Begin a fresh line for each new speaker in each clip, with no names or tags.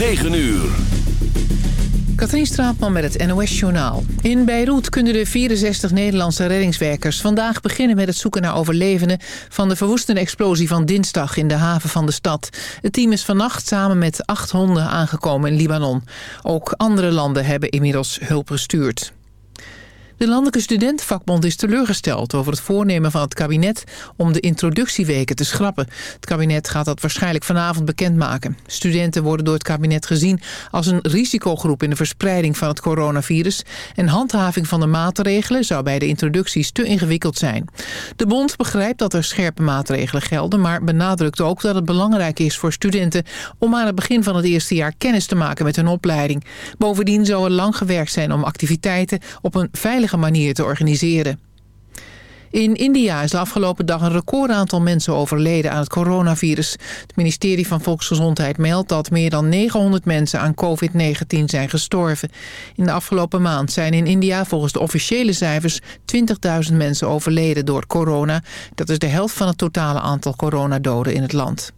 9 uur.
Katrien Straatman met het NOS-journaal. In Beirut kunnen de 64 Nederlandse reddingswerkers vandaag beginnen met het zoeken naar overlevenden van de verwoestende explosie van dinsdag in de haven van de stad. Het team is vannacht samen met acht honden aangekomen in Libanon. Ook andere landen hebben inmiddels hulp gestuurd. De Landelijke Studentenvakbond is teleurgesteld over het voornemen van het kabinet om de introductieweken te schrappen. Het kabinet gaat dat waarschijnlijk vanavond bekendmaken. Studenten worden door het kabinet gezien als een risicogroep in de verspreiding van het coronavirus en handhaving van de maatregelen zou bij de introducties te ingewikkeld zijn. De bond begrijpt dat er scherpe maatregelen gelden, maar benadrukt ook dat het belangrijk is voor studenten om aan het begin van het eerste jaar kennis te maken met hun opleiding. Bovendien zou er lang gewerkt zijn om activiteiten op een veilige manier te organiseren. In India is de afgelopen dag een recordaantal mensen overleden aan het coronavirus. Het ministerie van Volksgezondheid meldt dat meer dan 900 mensen aan COVID-19 zijn gestorven. In de afgelopen maand zijn in India volgens de officiële cijfers 20.000 mensen overleden door corona. Dat is de helft van het totale aantal coronadoden in het land.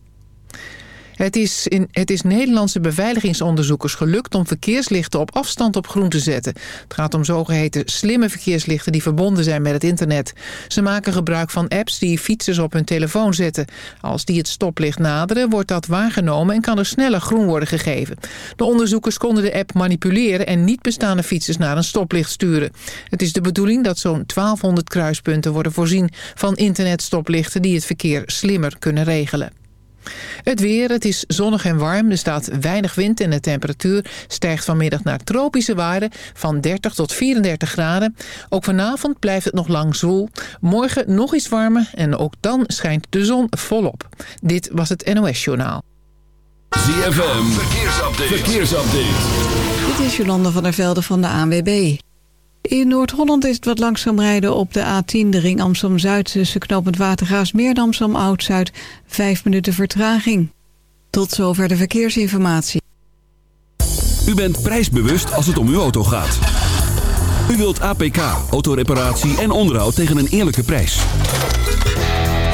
Het is, in, het is Nederlandse beveiligingsonderzoekers gelukt om verkeerslichten op afstand op groen te zetten. Het gaat om zogeheten slimme verkeerslichten die verbonden zijn met het internet. Ze maken gebruik van apps die fietsers op hun telefoon zetten. Als die het stoplicht naderen, wordt dat waargenomen en kan er sneller groen worden gegeven. De onderzoekers konden de app manipuleren en niet bestaande fietsers naar een stoplicht sturen. Het is de bedoeling dat zo'n 1200 kruispunten worden voorzien van internetstoplichten die het verkeer slimmer kunnen regelen. Het weer, het is zonnig en warm. Er staat weinig wind en de temperatuur stijgt vanmiddag naar tropische waarden van 30 tot 34 graden. Ook vanavond blijft het nog lang zwoel. Morgen nog iets warmer en ook dan schijnt de zon volop. Dit was het NOS Journaal.
ZFM, verkeersupdate. verkeersupdate.
Dit is Jolanda van der Velde van de ANWB. In Noord-Holland is het wat langzaam rijden op de A10, de ring Amsterdam-Zuid... tussen knooppunt Watergaasmeer en Amsterdam-Oud-Zuid. Vijf minuten vertraging. Tot zover de verkeersinformatie.
U bent prijsbewust als het om uw auto gaat. U wilt APK, autoreparatie en onderhoud tegen een eerlijke prijs.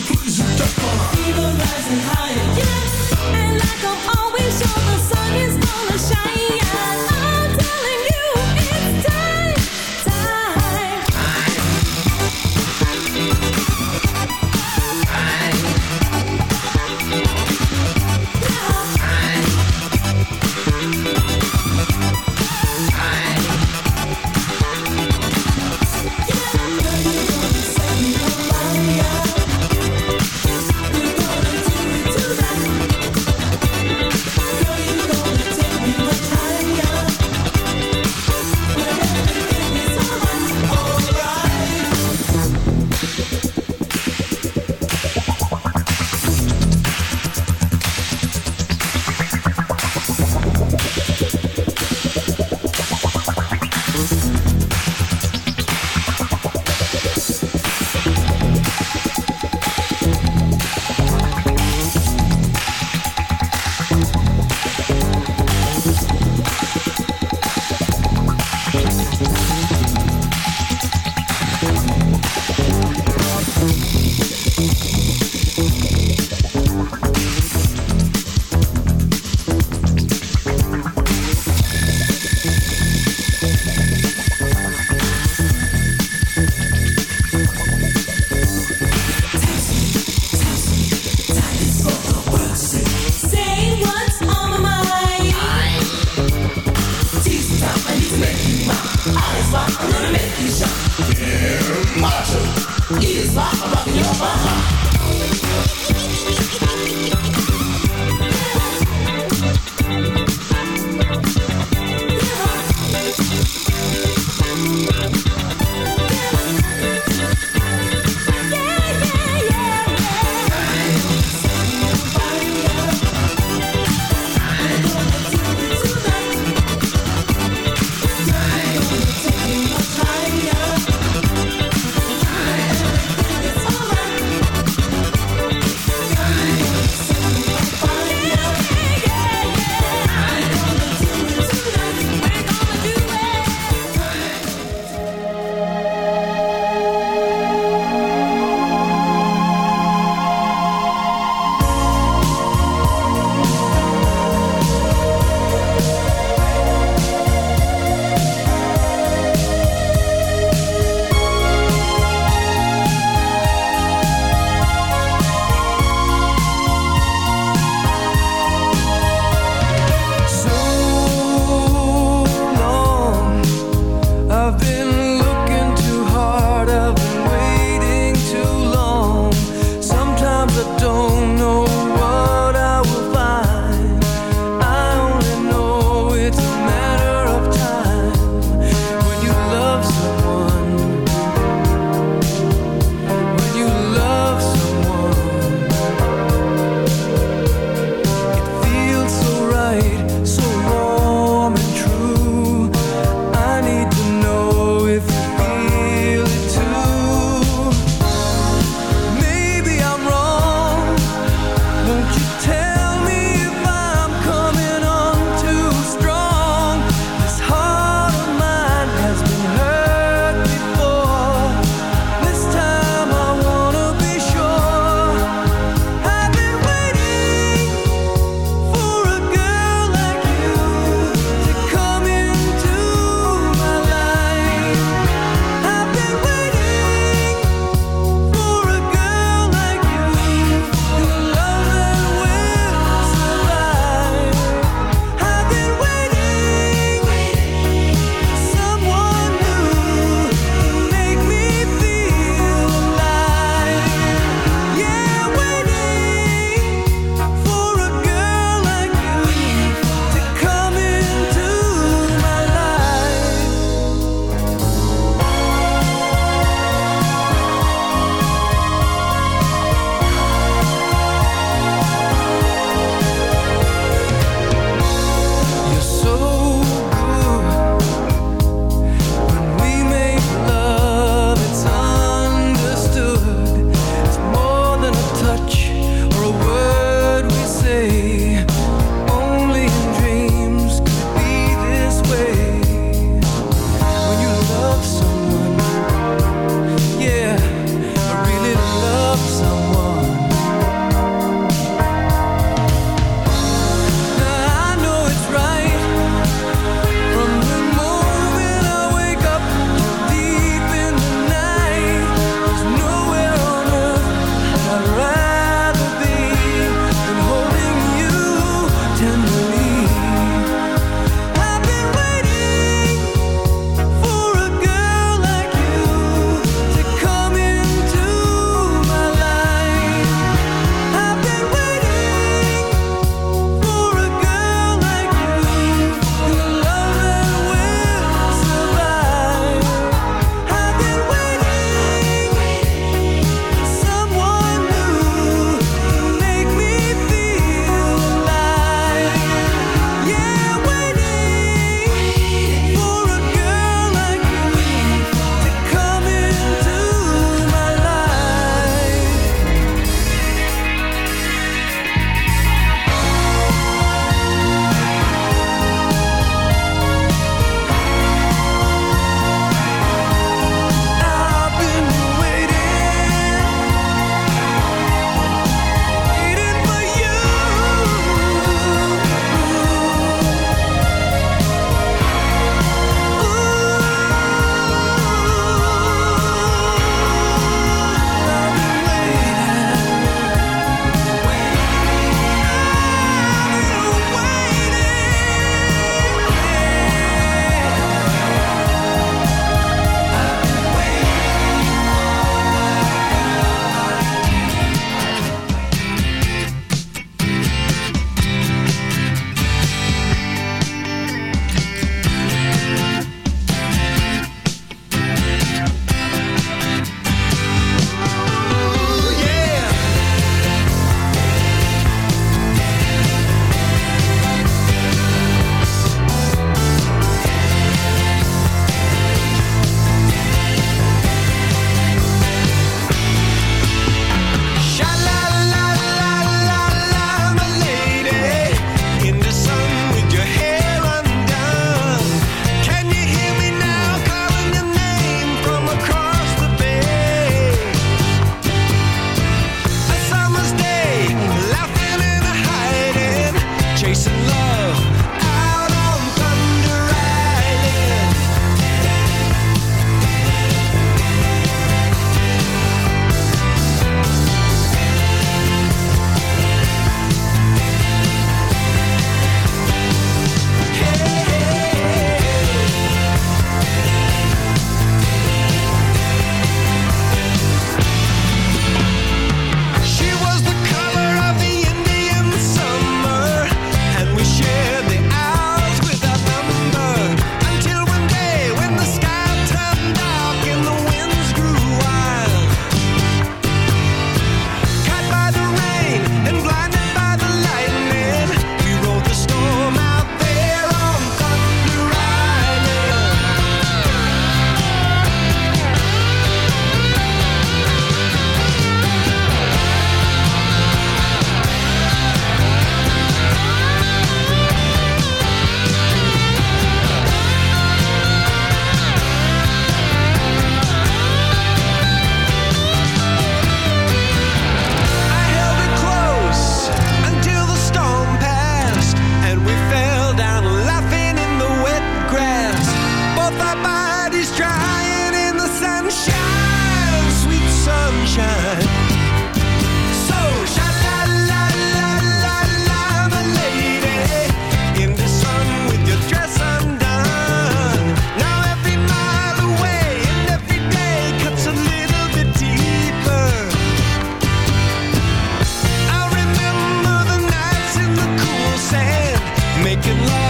présentateur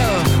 love.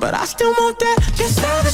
but I still want that. Just out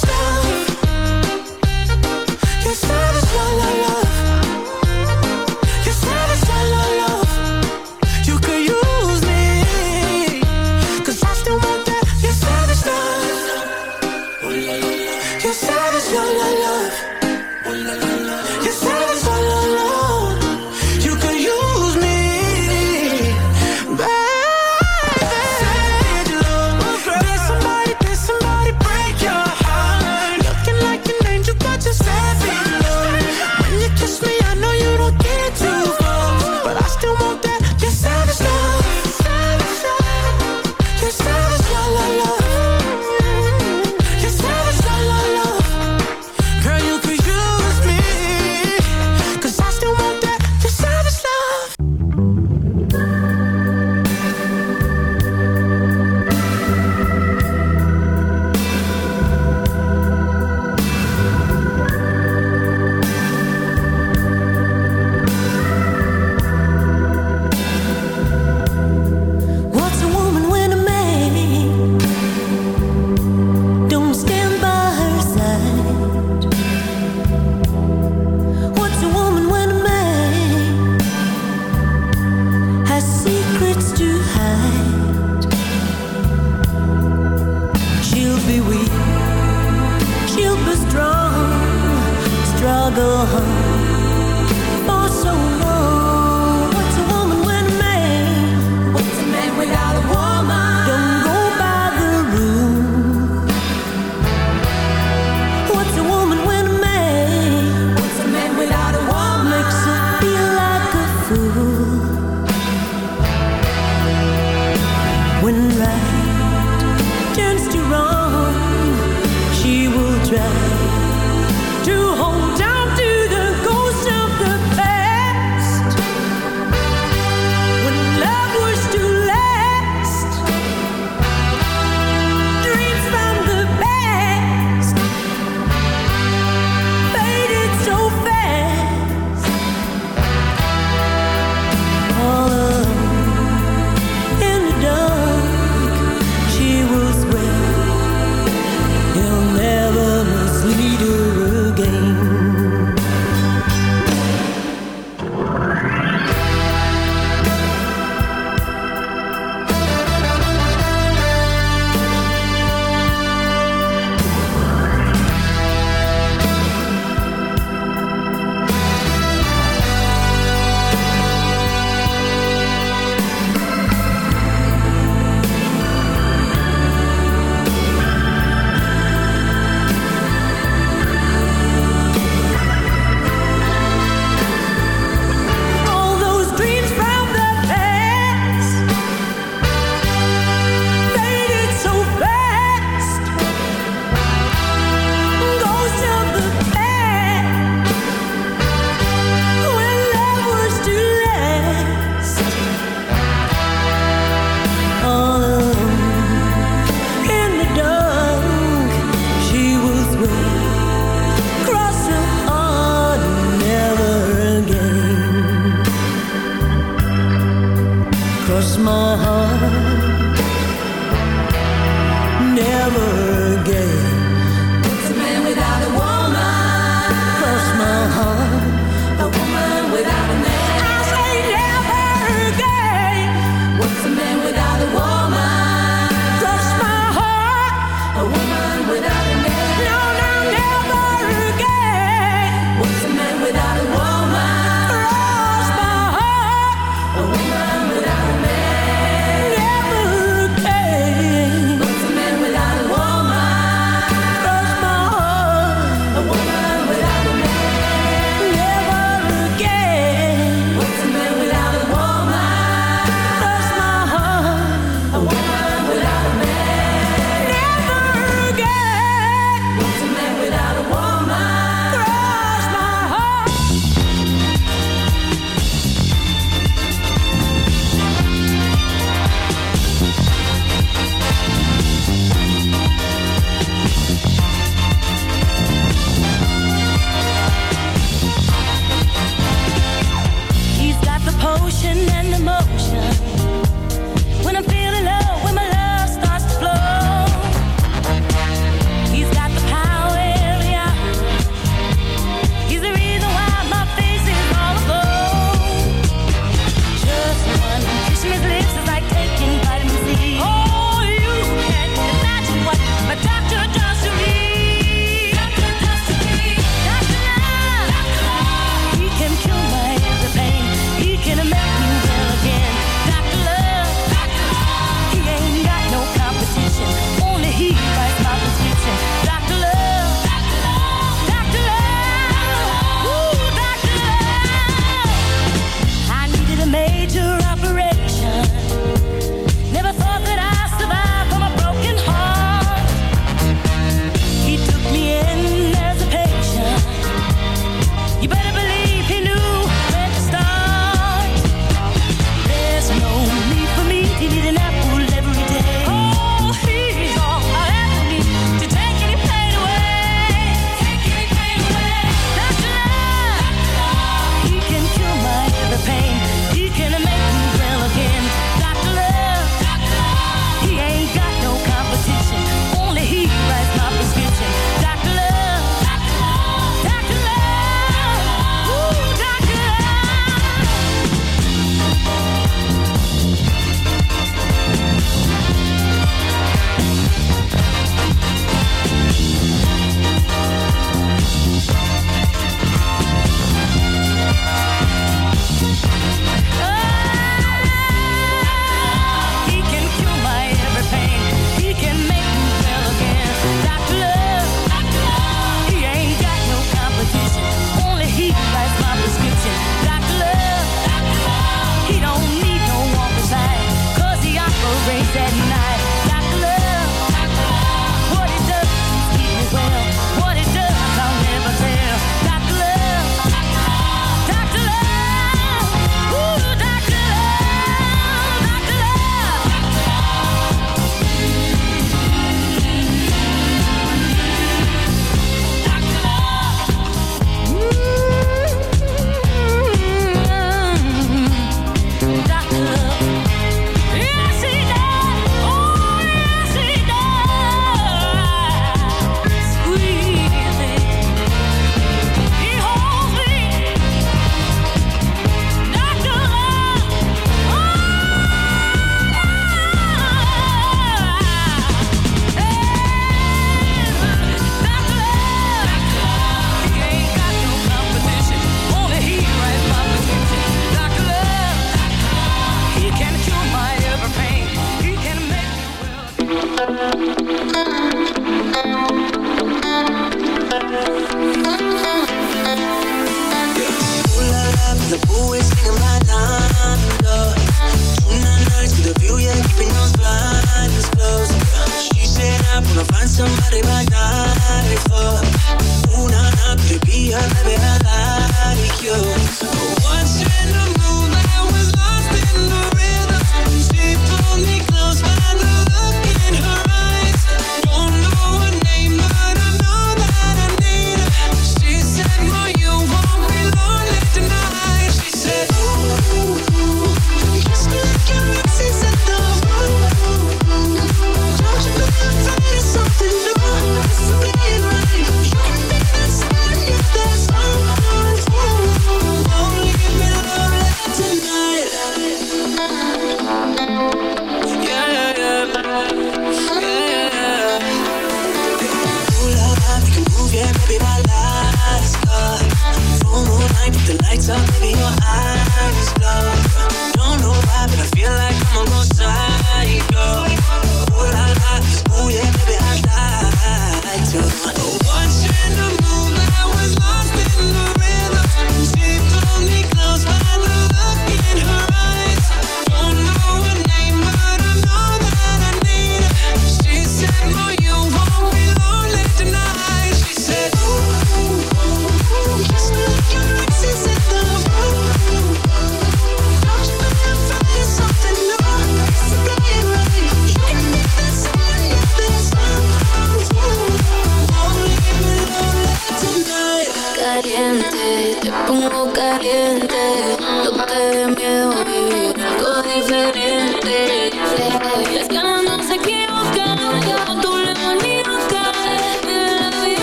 somebody like that.